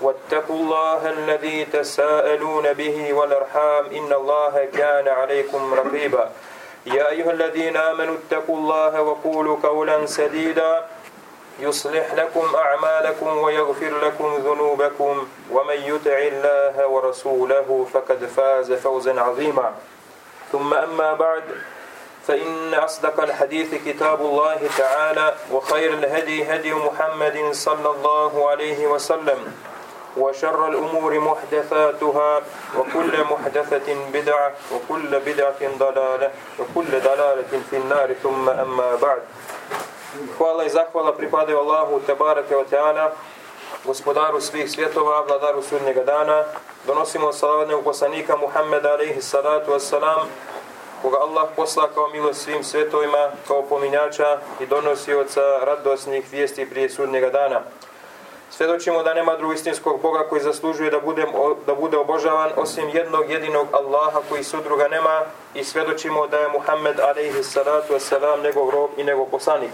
واتقوا الله الذي تساءلون به والأرحام إن الله كان عليكم رقيبا. يا أيها الذين آمنوا اتقوا الله وقولوا قولا سديدا. يصلح لكم أعمالكم ويغفر لكم ذنوبكم. ومن يطع الله ورسوله فقد فاز فوزا عظيما. ثم أما بعد فإن أصدق الحديث كتاب الله تعالى وخير الهدي هدي محمد صلى الله عليه وسلم. وشر الأمور محدثاتها وكل محدثة بدعة وكل بدعة ضلالة وكل ضلالة في النار ثم أما بعد Hvala i zahvala pripadaju Allahu Tebareke wa Teala, gospodaru svih svjetova, vladaru sudnjega dana. Donosimo salavne u poslanika Muhammeda alaihi salatu wassalam, koga Allah posla kao milost svim svjetovima, kao pominjača i donosioca radosnih vijesti prije sudnjega dana. Svjedočimo da nema drugog istinskog Boga koji zaslužuje da budem, da bude obožavan osim jednog jedinog Allaha koji sudruga nema i svjedočimo da je Muhammed alaihi salatu wasalam njegov rob i njegov poslanik.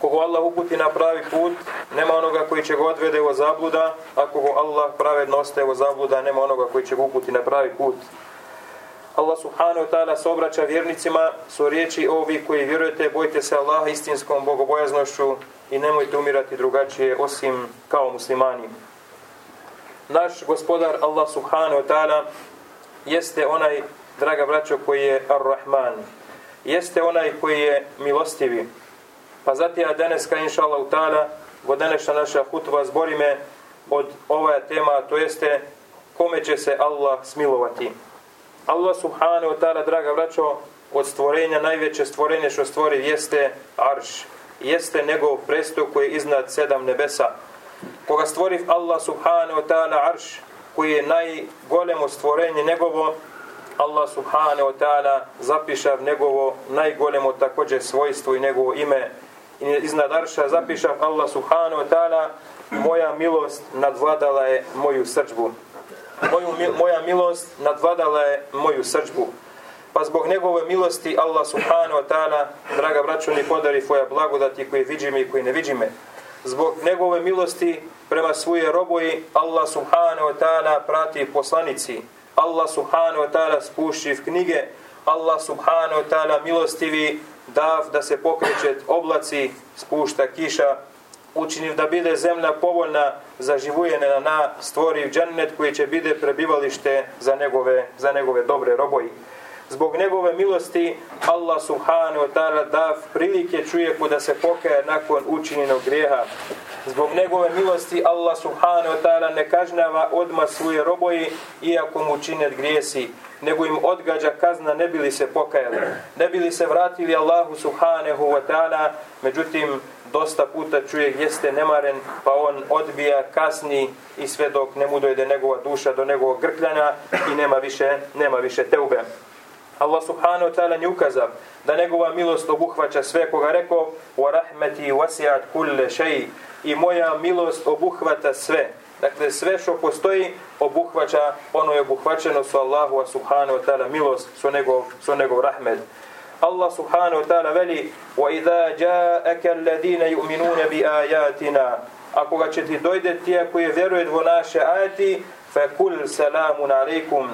Kogo Allah uputi na pravi put, nema onoga koji će ga odvede u zabluda, a kogo Allah pravedno ostaje u zabluda, nema onoga koji će ga uputi na pravi put. Allah subhanahu wa ta'ala se obraća vjernicima, su riječi ovi koji vjerujete, bojte se Allaha istinskom bogobojaznošću i nemojte umirati drugačije osim kao muslimani. Naš gospodar Allah subhanahu wa ta'ala jeste onaj, draga braćo, koji je Ar-Rahman. Jeste onaj koji je milostivi. Pa zati ja danes, ka inša Allah ta'ala, godeneša naša hutva zborime od ova tema, to jeste kome će se Allah smilovati. Allah subhanahu wa ta'ala, draga braćo, od stvorenja, najveće stvorenje što stvori jeste arš. Jeste njegov presto koji je iznad sedam nebesa. Koga stvoriv Allah subhanahu wa ta'ala arš, koji je najgolemo stvorenje njegovo, Allah subhanahu wa ta'ala zapišav njegovo najgolemo također svojstvo i njegovo ime i iznad arša zapišav Allah subhanahu wa ta'ala moja milost nadvladala je moju srđbu moju, moja milost nadvladala je moju srđbu. Pa zbog njegove milosti Allah subhanahu wa ta'ala, draga braćo, mi podari tvoja blagodati koje vidi i koje ne vidi me. Zbog njegove milosti prema svoje roboji, Allah subhanahu wa ta'ala prati poslanici. Allah subhanahu wa ta'ala spuši knjige. Allah subhanahu wa ta'ala milostivi dav da se pokreće oblaci, spušta kiša, učiniv da bide zemlja povoljna za živojene na stvori džennet koji će bide prebivalište za njegove, za njegove dobre roboji. Zbog njegove milosti Allah subhanahu wa ta'ala da prilike čovjeku da se pokaje nakon učinjenog grijeha. Zbog njegove milosti Allah subhanahu wa ta'ala ne kažnjava odma svoje roboje iako mu čine grijesi nego im odgađa kazna ne bili se pokajali. Ne bili se vratili Allahu subhanahu wa ta'ala međutim dosta puta čovjek jeste nemaren, pa on odbija, kasni i sve dok ne mu dojde njegova duša do njegovog grkljanja i nema više, nema više teube. Allah subhanahu wa ta'ala nje ukazao da njegova milost obuhvaća sve koga rekao wa rahmeti wasiat kulle šeji i moja milost obuhvata sve. Dakle, sve što postoji obuhvaća, ono je obuhvaćeno su Allahu subhanahu wa ta'ala milost, su njegov, su njegov rahmet. Allah subhanahu wa ta'ala veli وَإِذَا جَاءَكَ الَّذِينَ يُؤْمِنُونَ بِآيَاتِنَا Ako ga će ti dojde tije koji vjeruje u naše ajati فَكُلْ سَلَامٌ عَلَيْكُمْ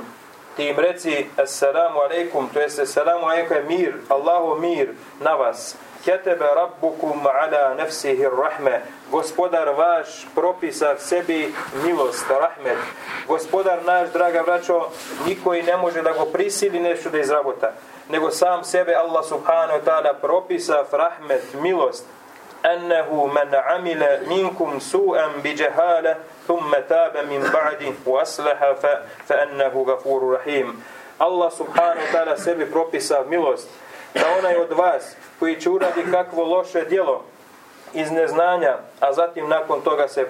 ti im reci assalamu alaikum, to jeste assalamu alaikum, mir, Allahu mir na vas. Ketebe rabbukum ala nefsihi rahme, gospodar vaš propisa sebi milost, rahmet. Gospodar naš, draga braćo, niko i ne može da go prisili nešto da izrabota, nego sam sebe Allah subhanahu wa ta'ala propisa rahmet, milost. Ennehu men amile minkum su'an bi džehaleh, ثم تاب من بعد وأصلح فأنه غفور رحيم Allah subhanahu wa ta'ala sebi propisa milost da onaj od vas koji će uradi kakvo loše djelo iz neznanja, a zatim nakon toga se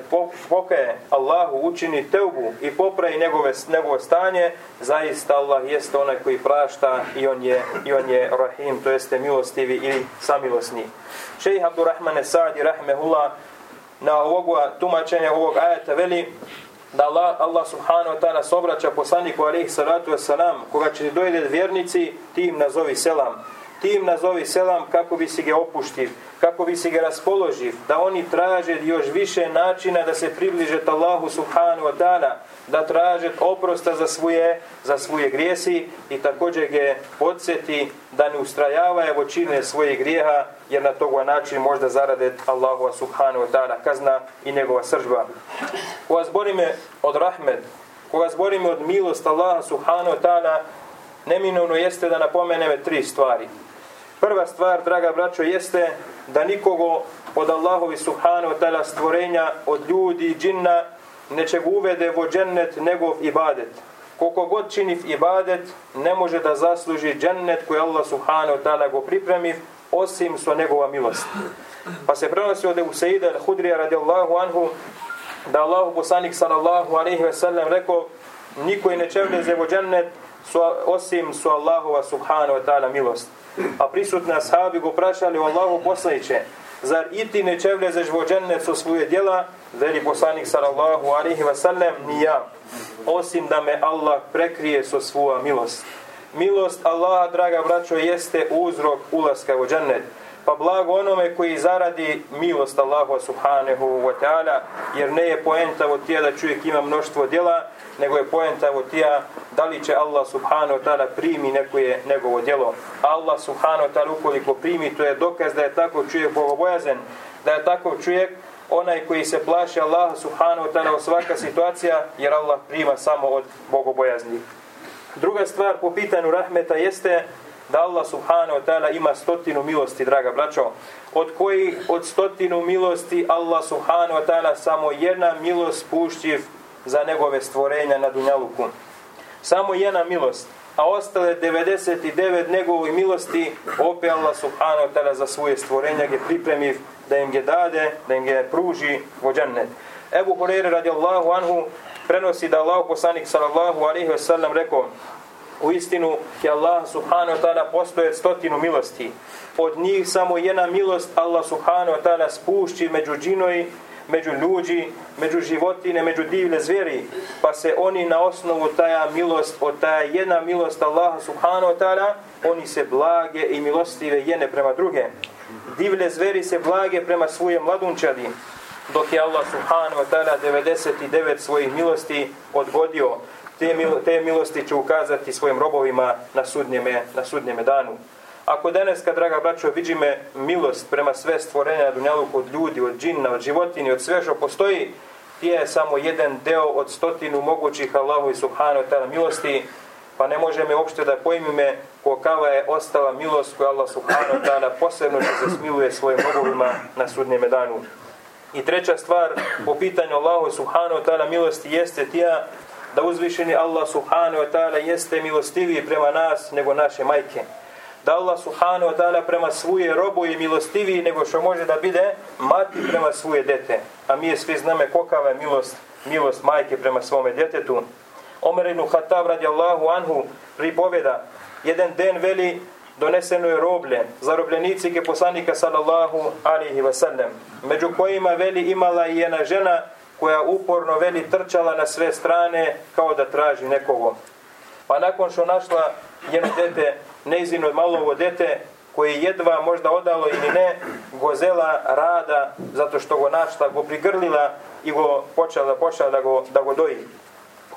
pokaje Allahu učini teubu i popravi njegove, njegovo stanje, zaista Allah jeste onaj koji prašta i on je, i on je rahim, to jeste milostivi ili samilosni. Šejh Abdurrahman Sa'di rahmehullah na ovog tumačenja ovog ajeta veli da Allah, Allah subhanahu wa ta'ala sobraća poslaniku alaihi salatu wasalam koga će dojede vjernici ti im nazovi selam tim nazovi selam kako bi si ga opuštiv kako bi si ga raspoloživ da oni traže još više načina da se približe Allahu subhanu wa ta'ala da traže oprosta za svoje, za svoje grijesi i također ga podsjeti da ne ustrajava evo čine svoje grijeha jer na tog način možda zarade Allahu subhanu wa ta'ala kazna i njegova sržba. Ko zbori me od rahmet, ko zbori me od milost Allaha subhanu wa ta'ala, neminovno jeste da napomeneme tri stvari. Prva stvar, draga braćo, jeste da nikogo od Allahovi subhanahu wa ta'ala stvorenja, od ljudi i džinna, neće ga uvede vo džennet njegov ibadet. Koliko god čini ibadet, ne može da zasluži džennet koji Allah subhanahu wa ta'ala go pripremi, osim sa njegova milost. Pa se prenosi od Usaida al-Hudrija radijallahu anhu, da Allah poslanik sallallahu alaihi ve sellem rekao, niko je neće vleze vo džennet, su, osim su Allahova subhanahu wa ta'ala milost. A prisutni ashabi go prašali o Allahu poslaniće, zar i ti ne čevlezeš vo džennet su svoje djela, veli poslanik sallallahu alaihi wa sallam, ni ja, osim da me Allah prekrije so svoja milost. Milost Allaha, draga braćo, jeste uzrok ulaska u džennet. Pa blago onome koji zaradi milost Allahu subhanahu wa ta'ala, jer ne je poenta od tija da čovjek ima mnoštvo djela, nego je poenta evo tija da li će Allah subhanahu wa ta'ala primi nekoje njegovo djelo. Allah subhanahu wa ta'ala ukoliko primi, to je dokaz da je tako čovjek bogobojazen, da je tako čovjek onaj koji se plaši Allah subhanahu wa ta'ala u svaka situacija, jer Allah prima samo od bogobojaznih. Druga stvar po pitanju rahmeta jeste da Allah subhanahu wa ta'ala ima stotinu milosti, draga braćo, od kojih od stotinu milosti Allah subhanahu wa ta'ala samo jedna milost pušćiv za njegove stvorenja na Dunjaluku. Samo jedna milost, a ostale 99 njegovoj milosti opet Allah subhanahu ta'ala za svoje stvorenja je pripremiv da im je dade, da im je pruži vođanet. Ebu Hureyre radijallahu anhu prenosi da Allah poslanik sallallahu alaihi ve sellem rekao u istinu je Allah subhanahu wa ta'ala postoje stotinu milosti. Od njih samo jedna milost Allah subhanahu wa ta'ala spušći među džinoj, među ljudi, među životine, među divne zveri, pa se oni na osnovu taja milost, od taja jedna milost Allaha subhanahu wa ta'ala, oni se blage i milostive jene prema druge. Divne zveri se blage prema svoje mladunčadi, dok je Allah subhanahu wa ta'ala 99 svojih milosti odgodio te, mil, te milosti će ukazati svojim robovima na sudnjeme, na sudnjeme danu. Ako danas, kad draga braćo, vidi me milost prema sve stvorenja na dunjalu od ljudi, od džinna, od životinje, od sve što postoji, ti je samo jedan deo od stotinu mogućih Allahu i Subhanahu ta'ala milosti, pa ne može me uopšte da pojmi me kakva je ostala milost koju Allah Subhanahu ta'ala posebno se smiluje svojim robovima na sudnjem danu. I treća stvar po pitanju Allahu Subhanahu ta'ala milosti jeste tija da uzvišeni Allah subhanahu ta'ala jeste milostiviji prema nas nego naše majke. Da Allah subhanahu wa ta'ala prema svoje robu je milostiviji nego što može da bide mati prema svoje dete. A mi je svi zname kokava je milost, milost majke prema svome djetetu. Omer ibn Khattab radijallahu anhu pripoveda jedan den veli doneseno je roblje zarobljenici ke poslanika sallallahu alihi wasallam među kojima veli imala i jedna žena koja uporno veli trčala na sve strane kao da traži nekogo. Pa nakon što našla jedno dete, neizino malovo dete, koje jedva možda odalo ili ne, gozela rada zato što go našla, go prigrlila i go počela, počela da, go, da go doji.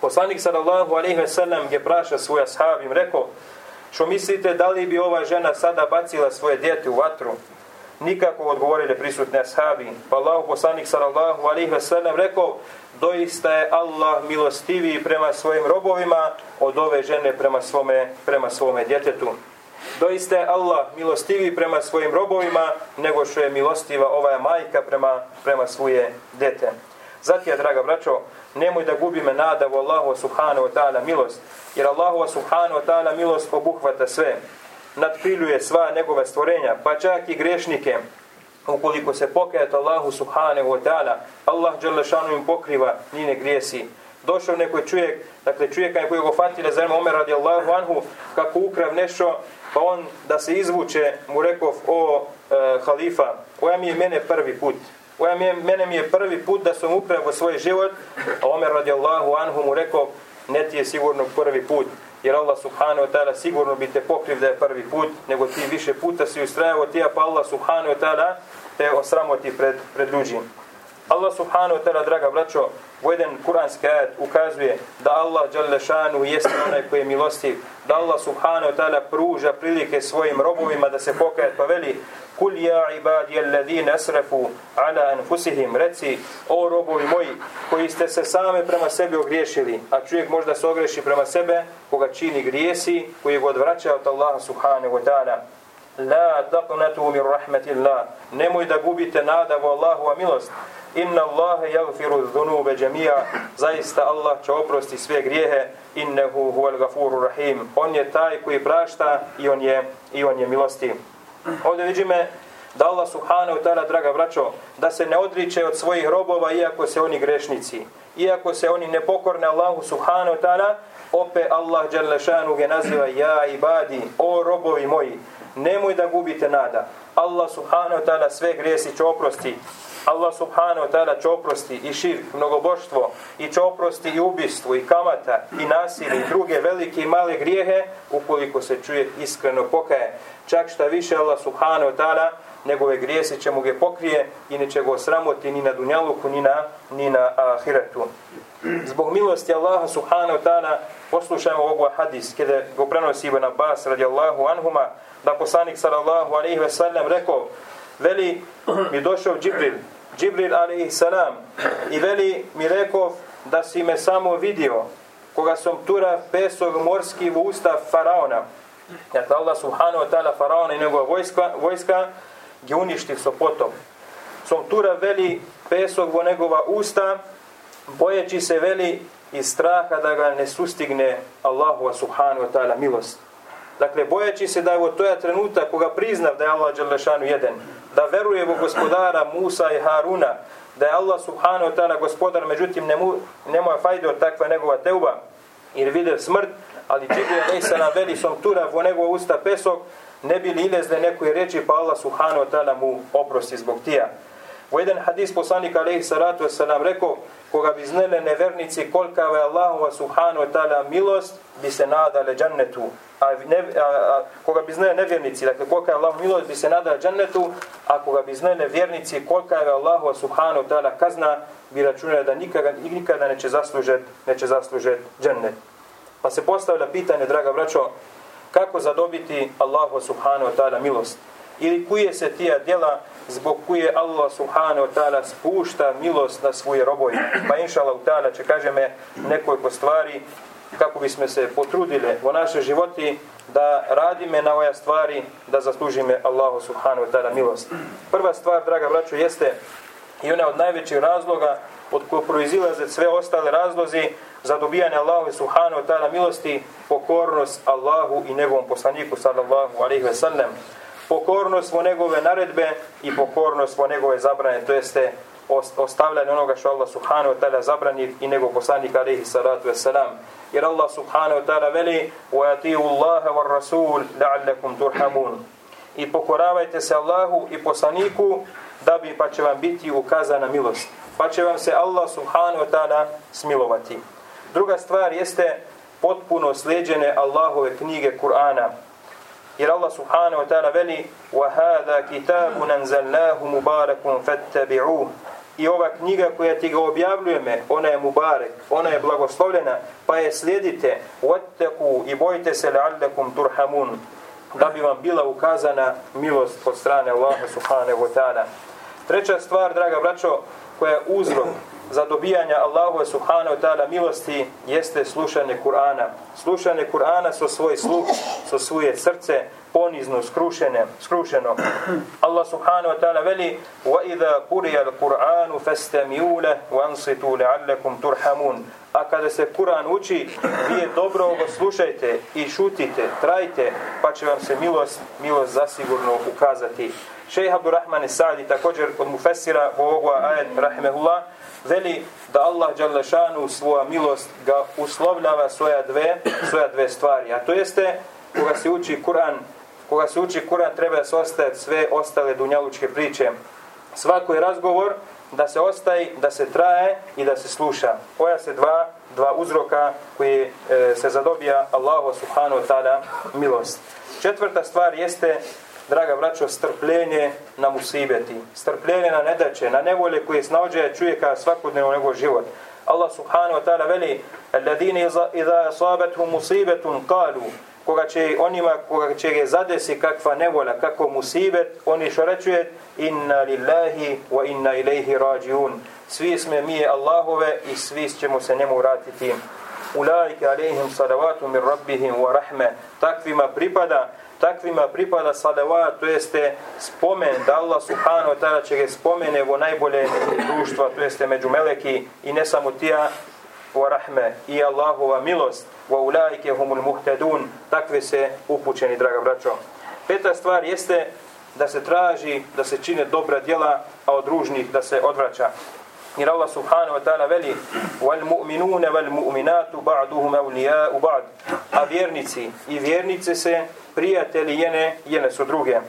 Poslanik sallallahu alaihi ve sellem je praša svoj ashab im rekao, što mislite da li bi ova žena sada bacila svoje dijete u vatru? nikako odgovorili prisutne ashabi. Pa Allah poslanik sallallahu alaihi ve sellem rekao, doista je Allah milostiviji prema svojim robovima od ove žene prema svome, prema svome djetetu. Doista je Allah milostivi prema svojim robovima, nego što je milostiva ova majka prema, prema svoje dete. Zatim, draga braćo, nemoj da gubime nada u Allahu subhanahu wa ta'ala milost, jer Allahu subhanahu wa ta'ala milost obuhvata sve, nadpiljuje sva njegove stvorenja, pa čak i grešnike, ukoliko se pokajete Allahu subhanahu wa ta'ala, Allah dželešanu im pokriva, njine grijesi. Došao neko čovjek, dakle čovjeka koji ga fatile za Omer radijallahu anhu, kako ukrav nešto, pa on da se izvuče, mu rekao, o e, halifa, koja mi je mene prvi put, koja mi je, mene mi je prvi put da sam ukrao svoj život, a Omer radijallahu anhu mu rekao, ne ti je sigurno prvi put, jer Allah subhanahu wa ta'ala sigurno bi te pokriv da je prvi put, nego ti više puta si ustrajao ti, pa Allah subhanahu wa ta'ala te osramoti pred, pred ljudima. Allah subhanahu wa ta'ala, draga braćo, u jedan kuranski ajat ukazuje da Allah Đalešanu jeste onaj koji je milostiv, da Allah subhanahu wa ta'ala pruža prilike svojim robovima da se pokaje, pa veli Kul ja ibadi alladine asrafu ala anfusihim. Reci o robovi moji koji ste se same prema sebi ogriješili a čovjek možda se ogreši prema sebe koga čini grijesi koji ga odvraća od Allaha subhanahu wa ta'ala. La taqnatu min rahmatillah. Nemoj da gubite nada u Allahu milost. Inna Allahe jagfiru dhunube džemija. Zaista Allah će oprosti sve grijehe. Innehu huval gafuru rahim. On je taj koji prašta i on je, i on je milosti. Ovdje vidime da Allah subhanahu ta'ala, draga braćo, da se ne odriče od svojih robova iako se oni grešnici. Iako se oni nepokorne Allahu subhanahu ta'ala, opet Allah dželešanu ga naziva ja ibadi, o robovi moji, nemoj da gubite nada. Allah subhanahu ta'ala sve grijesi će oprosti. Allah subhanahu wa ta'ala će oprosti i širk, mnogoboštvo, i će oprosti i ubistvo, i kamata, i nasilje, i druge velike i male grijehe, ukoliko se čuje iskreno pokaje. Čak šta više Allah subhanahu wa ta'ala, njegove grijese će mu ga pokrije i neće go sramoti ni na dunjaluku, ni na, ni na ahiretu. Zbog milosti Allaha subhanahu wa ta'ala, poslušajmo ovog hadis, kada go prenosi Ibn Abbas radijallahu anhuma, da poslanik sallallahu alaihi ve sellem rekao, veli mi došao Džibril, Džibril alaihi salam i veli mi rekov da si me samo vidio koga sam tura pesog morski u usta faraona. Jer Allah subhanahu wa ta'ala faraona i njegova vojska, vojska gdje uništih so potom. Som tura veli pesog u njegova usta bojeći se veli iz straha da ga ne sustigne Allahu subhanahu wa ta'ala milost. Dakle, bojeći se da je ovo toja trenutak koga priznav da je Allah Đelešanu jedan, da veruje u gospodara Musa i Haruna, da je Allah subhanahu wa ta'ala gospodar, međutim nemu, nema fajde od takva njegova teuba, jer vide smrt, ali Džibril Nisa nam veli som tura u njegova usta pesok, ne bi li ilezle nekoj reči, pa Allah subhanahu wa ta'ala mu oprosti zbog tija. U jedan hadis poslanika alaihi salatu wasalam rekao, koga bi znele nevernici kolika je Allahova subhanahu wa ta'ala milost, bi se nadale džannetu. A, ne, a, a koga bi znele nevjernici, dakle kolika je Allahova milost, bi se nadao džennetu, a koga bi znele vjernici kolika je Allahu subhanahu ta'ala kazna, bi računali da nikada, nikada neće zaslužet, neće zaslužet džennet. Pa se postavlja pitanje, draga braćo, kako zadobiti Allahu subhanahu ta'ala milost? Ili kuje se tija djela zbog koje Allah subhanahu ta'ala spušta milost na svoje roboje. Pa inša Allah ta'ala će kaže me nekoliko stvari kako bismo se potrudile u naše životi da radime na ove stvari da zaslužime Allahu subhanahu wa ta'ala milost. Prva stvar, draga braćo, jeste i ona od najvećih razloga od koje proizilaze sve ostale razlozi za dobijanje Allahu subhanahu wa ta'ala milosti, pokornost Allahu i njegovom poslaniku sallallahu alaihi wa sellem, pokornost vo njegove naredbe i pokornost vo njegove zabrane, to jeste ostavljanje onoga što Allah subhanahu wa ta'ala zabrani i njegov poslanik alaihi salatu wasalam. Jer Allah subhanahu wa ta'ala veli وَيَتِيُوا اللَّهَ وَالرَّسُولِ لَعَلَّكُمْ تُرْحَمُونَ I pokoravajte se Allahu i poslaniku da bi pa će vam biti ukazana milost. Pa će vam se Allah subhanahu wa ta'ala smilovati. Druga stvar jeste potpuno sljeđene Allahove knjige Kur'ana. Jer Allah subhanahu wa ta'ala veli وَهَذَا كِتَابٌ أَنْزَلْنَاهُ مُبَارَكٌ فَاتَّبِعُوهُ i ova knjiga koja ti ga objavljujeme, ona je Mubarek, ona je blagoslovljena, pa je slijedite, otteku i bojite se leallekum turhamun, da bi vam bila ukazana milost od strane Allaha wa taala. Treća stvar, draga braćo, koja je uzrok za dobijanje Allahu subhanahu wa ta'ala milosti, jeste slušanje Kur'ana. Slušanje Kur'ana so svoj sluh, so svoje srce, ponizno, skrušene, skrušeno. Allah subhanahu wa ta'ala veli وَإِذَا قُرِيَ الْقُرْآنُ فَاسْتَمِيُوا لَهُ وَانْصِتُوا لَعَلَّكُمْ تُرْحَمُونَ A kada se Kur'an uči, vi je dobro ovo slušajte i šutite, trajte, pa će vam se milost, milost zasigurno ukazati. Šejh Abdurrahman Sa'di također od Mufessira u ovoga ajet, rahimehullah, veli da Allah Đalešanu svoja milost ga uslovljava svoja dve, svoja dve stvari. A to jeste, koga se uči Kur'an, koga se uči Kur'an treba da se ostaje sve ostale dunjalučke priče. Svako je razgovor da se ostaje, da se traje i da se sluša. Koja se dva, dva uzroka koji e, se zadobija Allahu subhanahu wa ta'ala milost. Četvrta stvar jeste draga braćo, strpljenje na musibeti, strpljenje na nedaće, na nevolje koje snaođe čovjeka svakodnevno njegov život. Allah subhanahu wa ta'ala veli Alladine iza asabethum musibetun qalu: koga će onima koga će je zadesi kakva nevolja, kako musibet, oni što rečuje inna lillahi wa inna ilaihi rađiun. Svi sme mi Allahove i svi ćemo se njemu vratiti. Ulaike alaihim salavatu min rabbihim wa rahme. Takvima pripada takvima pripada salavat, to jeste spomen da Allah subhanahu wa ta'ala će ga spomene u najbolje društva, to jeste među meleki i ne samo tija wa rahme i Allahova milost wa ulaike humul muhtadun takvi se upućeni, draga braćo. Peta stvar jeste da se traži, da se čine dobra djela, a od ružnih da se odvraća. Jer Allah subhanahu wa ta'ala veli wal mu'minune wal mu'minatu ba'duhum ba'd. A vjernici i vjernice se prijatelji jene, jene su druge.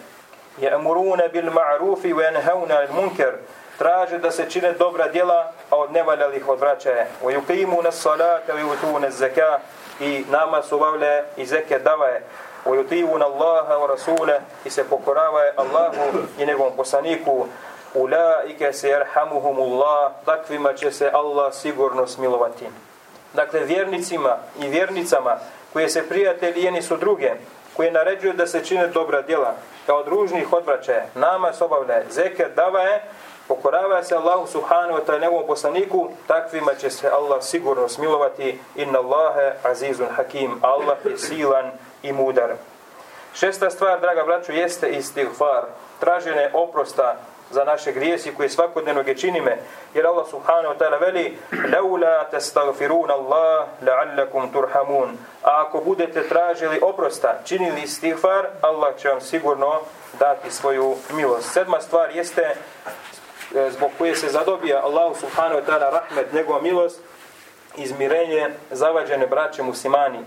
Je amurune bil ma'rufi wa yanhauna al munkar. Traže da se čine dobra djela, a od nevaljalih odvraćaje. Wa yuqimuna as-salata wa yutuna. I nama su obavlja i zeke davaje. Wa yuti'una Allaha wa rasule i se pokoravaje Allahu i njegovom poslaniku. Ulaike se jerhamuhumullah, takvima će se Allah sigurno smilovati. Dakle, vjernicima i vjernicama koje se prijatelji jeni su druge, koje naređuju da se čine dobra djela, kao družnih odvraćaje, nama se obavljaje, zeke davaje, pokorava se Allahu subhanahu wa ta'ala njegovom poslaniku, takvima će se Allah sigurno smilovati, inna Allahe azizun hakim, Allah je silan i mudar. Šesta stvar, draga braću, jeste istighfar, tražene oprosta za naše grijesi koje svakodnevno ge činime. Jer Allah subhanahu wa ta'ala veli Laula tastagfirun Allah la'allakum turhamun. A ako budete tražili oprosta, činili istighfar, Allah će vam sigurno dati svoju milost. Sedma stvar jeste E, zbog koje se zadobija Allah subhanahu wa ta'ala rahmet, njegova milost, izmirenje zavađene braće muslimani.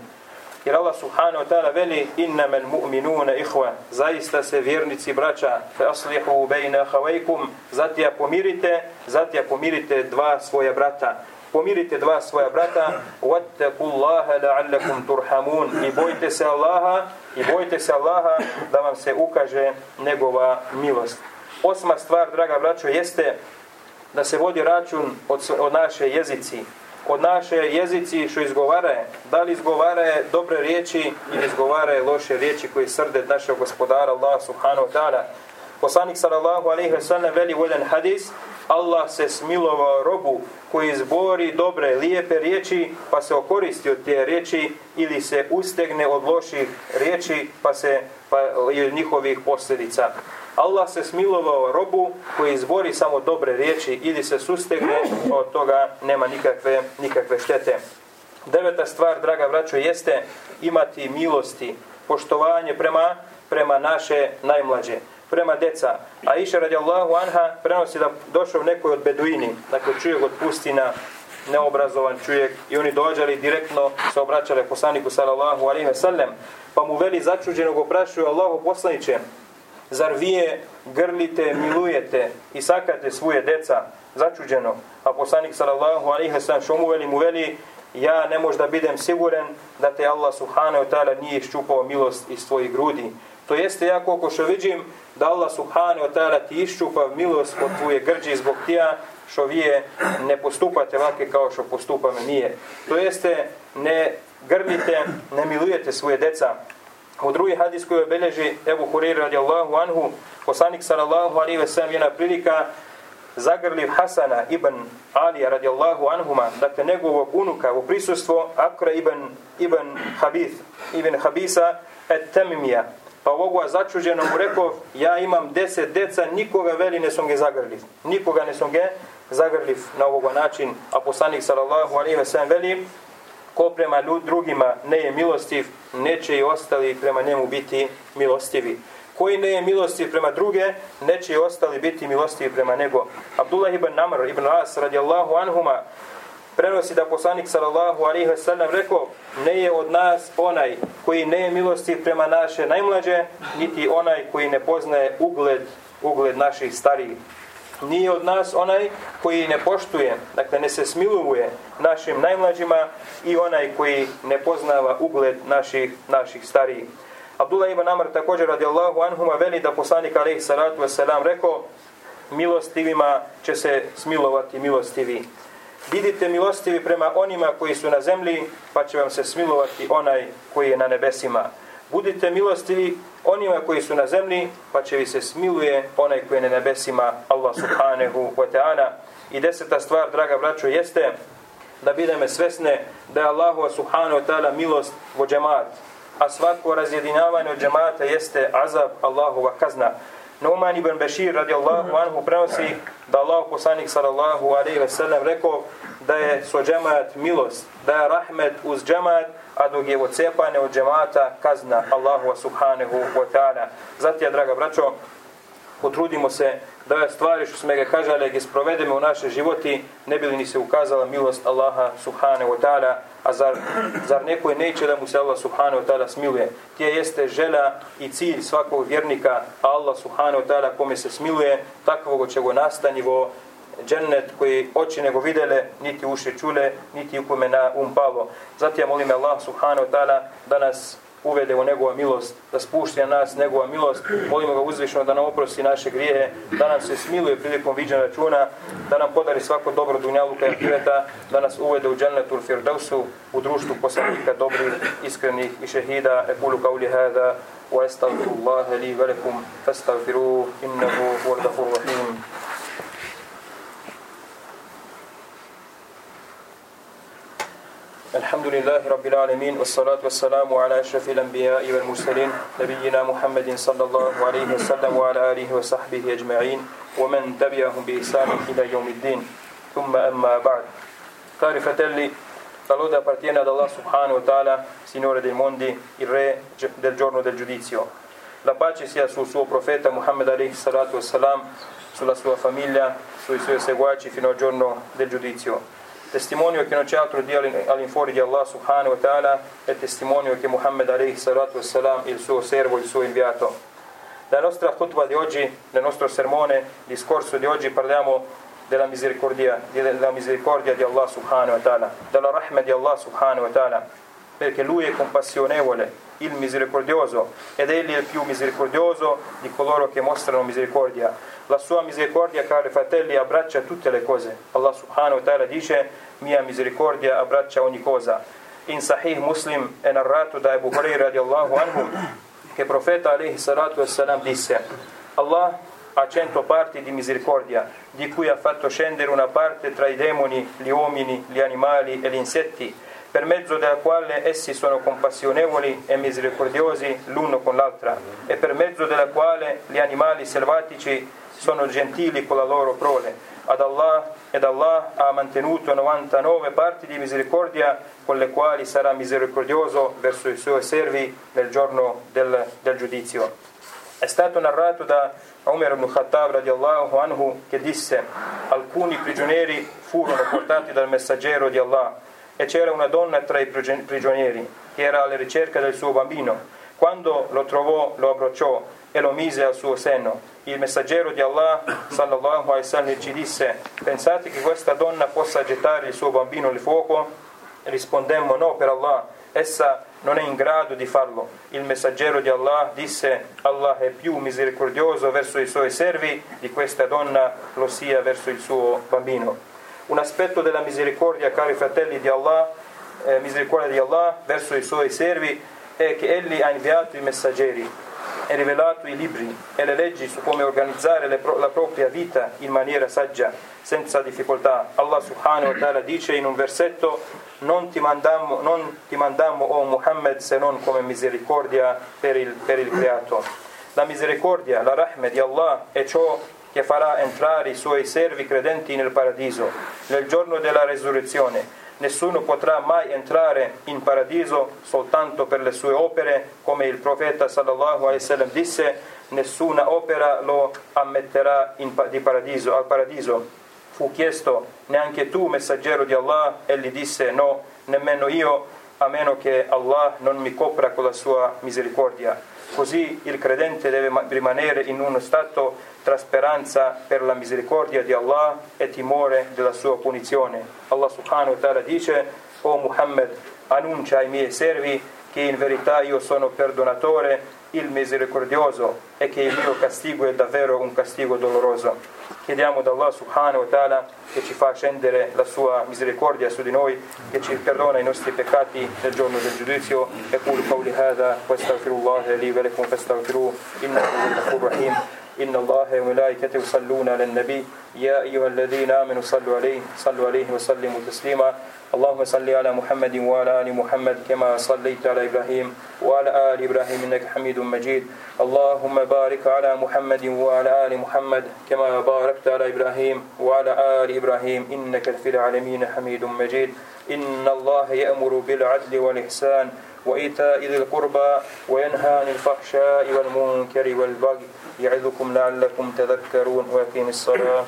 Jer Allah subhanahu wa ta'ala veli innamal mu'minuna ikhwa. Zaista se vjernici braća fa aslihu bejna khawaykum. Zatija pomirite, zatija pomirite dva svoja brata. Pomirite dva svoja brata. Wattaqullaha la'allakum turhamun. I bojte se Allaha, i bojte se Allaha da vam se ukaže njegova milost. Osma stvar, draga braćo, jeste da se vodi račun od, od naše jezici od naše jezici što izgovara da li izgovara dobre riječi ili izgovara loše riječi koji srde našeg gospodara Allah subhanahu wa ta'ala. Poslanik sallallahu alaihi ve sellem veli u jedan hadis Allah se smilovao robu koji izbori dobre, lijepe riječi pa se okoristi od te riječi ili se ustegne od loših riječi pa se pa, ili njihovih posljedica. Allah se smilovao robu koji izbori samo dobre riječi ili se sustegne, od toga nema nikakve, nikakve štete. Deveta stvar, draga braćo, jeste imati milosti, poštovanje prema, prema naše najmlađe, prema deca. A iša radijallahu anha prenosi da došao nekoj od beduini, dakle čovjek od pustina, neobrazovan čovjek i oni dođali direktno se obraćali poslaniku sallallahu alaihi wa sallam pa mu veli začuđenog oprašuju Allahu poslaniće zar vi je grlite, milujete i sakate svoje deca začuđeno, a poslanik sallallahu alaihi wa sallam što mu veli, mu veli, ja ne možda bidem siguren da te Allah subhanahu wa ta'ala nije iščupao milost iz tvojih grudi. To jeste ja koliko što vidim da Allah subhanahu wa ta'ala ti iščupa milost od tvoje grđi zbog tija što vi ne postupate ovake kao što postupame nije. To jeste ne grlite, ne milujete svoje deca, U drugi hadis koji obeleži Ebu Hurir radijallahu anhu, poslanik sallallahu alaihi ve sellem je na prilika zagrliv Hasana ibn Alija radijallahu anhuma, dakle njegovog unuka u prisustvo Akra ibn, ibn Habith, ibn Habisa et Temimija. Pa Bogu začuđeno mu rekao, ja imam deset deca, nikoga veli ne sam ge zagrliv. Nikoga ne sam ge zagrliv na ovog način. A poslanik sallallahu alaihi ve sellem veli, ko prema drugima ne je milostiv, neće i ostali prema njemu biti milostivi. Koji ne je milostiv prema druge, neće i ostali biti milostivi prema nego. Abdullah ibn Namr ibn As radijallahu anhuma prenosi da poslanik sallallahu alaihi ve sellem rekao ne je od nas onaj koji ne je milostiv prema naše najmlađe, niti onaj koji ne poznaje ugled, ugled naših starijih. Nije od nas onaj koji ne poštuje, dakle ne se smiluje našim najmlađima i onaj koji ne poznava ugled naših, naših starijih. Abdullah ibn Amr također radijallahu anhuma veli da poslanik alaihi salatu wasalam rekao milostivima će se smilovati milostivi. Vidite milostivi prema onima koji su na zemlji, pa će vam se smilovati onaj koji je na nebesima. Budite milostivi onima koji su na zemlji, pa će vi se smiluje onaj koji je na nebesima, Allah subhanahu wa ta'ala. I deseta stvar, draga braćo, jeste da bideme svesne da je Allahu subhanahu wa ta'ala milost vo džemat, a svako razjedinjavanje od džemata jeste azab Allahova kazna. Numan ibn Bešir radijallahu anhu prenosi da Allah poslanik sallallahu alaihi ve sellem rekao da je so džemat milost, da je rahmet uz džemat, a dok je ocepane od džemata kazna Allahu subhanahu wa ta'ala. Zatim, draga braćo, potrudimo se da stvari što smo ga kažali, ga sprovedemo u naše životi, ne bi li ni se ukazala milost Allaha subhanahu wa ta'ala, a zar, zar neko neće da mu se Allah subhanahu wa ta'ala smiluje? Tije jeste žela i cilj svakog vjernika, a Allah subhanahu wa ta'ala kome se smiluje, takvog će go nastanjivo džennet koji oči nego videle, niti uše čule, niti ukome na um palo. Zatim molim Allah subhanahu wa ta'ala da nas uvede u njegova milost, da spušti na nas njegova milost, molimo ga uzvišno da nam oprosti naše grijehe, da nam se smiluje prilikom viđenja računa, da nam podari svako dobro dunjaluka i kvijeta, da nas uvede u džennetu u Firdausu, u društvu poslanika dobrih, iskrenih i šehida, ekulu kauli hada, wa estagfirullaha li velikum, fastagfiru, innehu, huwa rahim. الحمد لله رب العالمين والصلاة والسلام على أشرف الأنبياء والمرسلين نبينا محمد صلى الله عليه وسلم وعلى آله وصحبه أجمعين ومن تبعهم بإحسان إلى يوم الدين ثم أما بعد Cari fratelli, la lode appartiene ad Allah subhanahu wa ta'ala, Signore dei mondi, il Re del giorno del giudizio. La pace sia sul suo profeta Muhammad alaihi salatu wassalam, sulla sua famiglia, sui suoi seguaci fino al giorno del giudizio. Testimonio che non c'è altro Dio all'infuori di Allah subhanahu wa ta'ala è testimonio che Muhammad alayhi salatu wa salam il suo servo, il suo inviato. La nostra khutbah di oggi, nel nostro sermone, discorso di oggi parliamo della misericordia, della misericordia di Allah subhanahu wa ta'ala, della rahma di Allah subhanahu wa ta'ala, perché Lui è compassionevole, il misericordioso, ed Egli è il più misericordioso di coloro che mostrano misericordia. La sua misericordia, cari fratelli, abbraccia tutte le cose. Allah subhanahu wa ta'ala dice, mia misericordia abbraccia ogni cosa. In Sahih Muslim è narrato da Abu Huraira radiallahu anhu che profeta alaihi salatu wassalam disse Allah ha cento parti di misericordia di cui ha fatto scendere una parte tra i demoni, gli uomini, gli animali e gli insetti per mezzo della quale essi sono compassionevoli e misericordiosi l'uno con l'altra e per mezzo della quale gli animali selvatici sono gentili con la loro prole. Ad Allah, ed Allah ha mantenuto 99 parti di misericordia con le quali sarà misericordioso verso i suoi servi nel giorno del, del giudizio. È stato narrato da Umar ibn Khattab radiallahu anhu che disse alcuni prigionieri furono portati dal messaggero di Allah e c'era una donna tra i prigionieri che era alla ricerca del suo bambino. Quando lo trovò, lo abbracciò e lo mise al suo seno. Il messaggero di Allah sallallahu alaihi wasallam ci disse: "Pensate che questa donna possa gettare il suo bambino nel fuoco?" Rispondemmo: "No, per Allah, essa non è in grado di farlo." Il messaggero di Allah disse: "Allah è più misericordioso verso i suoi servi di questa donna lo sia verso il suo bambino." Un aspetto della misericordia, cari fratelli di Allah, eh, misericordia di Allah verso i suoi servi è che egli ha inviato i messaggeri è rivelato i libri e le leggi su come organizzare pro la propria vita in maniera saggia, senza difficoltà. Allah subhanahu wa ta'ala dice in un versetto non ti mandammo, non ti mandammo o Muhammad se non come misericordia per il, per il creato. La misericordia, la rahme di Allah è ciò che farà entrare i suoi servi credenti nel paradiso nel giorno della resurrezione nessuno potrà mai entrare in paradiso soltanto per le sue opere, come il profeta sallallahu alaihi wasallam disse, nessuna opera lo ammetterà in, di paradiso, al paradiso. Fu chiesto, neanche tu, messaggero di Allah, e gli disse, no, nemmeno io, a meno che Allah non mi copra con la sua misericordia. Così il credente deve rimanere in uno stato tra speranza per la misericordia di Allah e timore della sua punizione. Allah subhanahu wa ta'ala dice, O Muhammad, annuncia ai miei servi che in verità io sono perdonatore, il misericordioso e che il mio castigo è davvero un castigo doloroso. Chiediamo da Allah subhanahu wa ta'ala che ci fa scendere la sua misericordia su di noi, che ci perdona i nostri peccati nel giorno del giudizio. E qul qawli hadha wa astaghfirullah li wa lakum fastaghfiruhu innahu huwal ghafurur rahim. إن الله وملائكته يصلون على النبي يا أيها الذين آمنوا صلوا عليه صلوا عليه وسلموا تسليما اللهم صل على محمد وعلى آل محمد كما صليت على إبراهيم وعلى آل إبراهيم إنك حميد مجيد اللهم بارك على محمد وعلى آل محمد كما باركت على إبراهيم وعلى آل إبراهيم. إنك في العالمين حميد مجيد. إن الله يأمر بالعدل والإحسان وإيتاء ذي القربى وينهى عن الفحشاء والمنكر والبغي. يعظكم لعلكم تذكرون ويقيم الصلاة.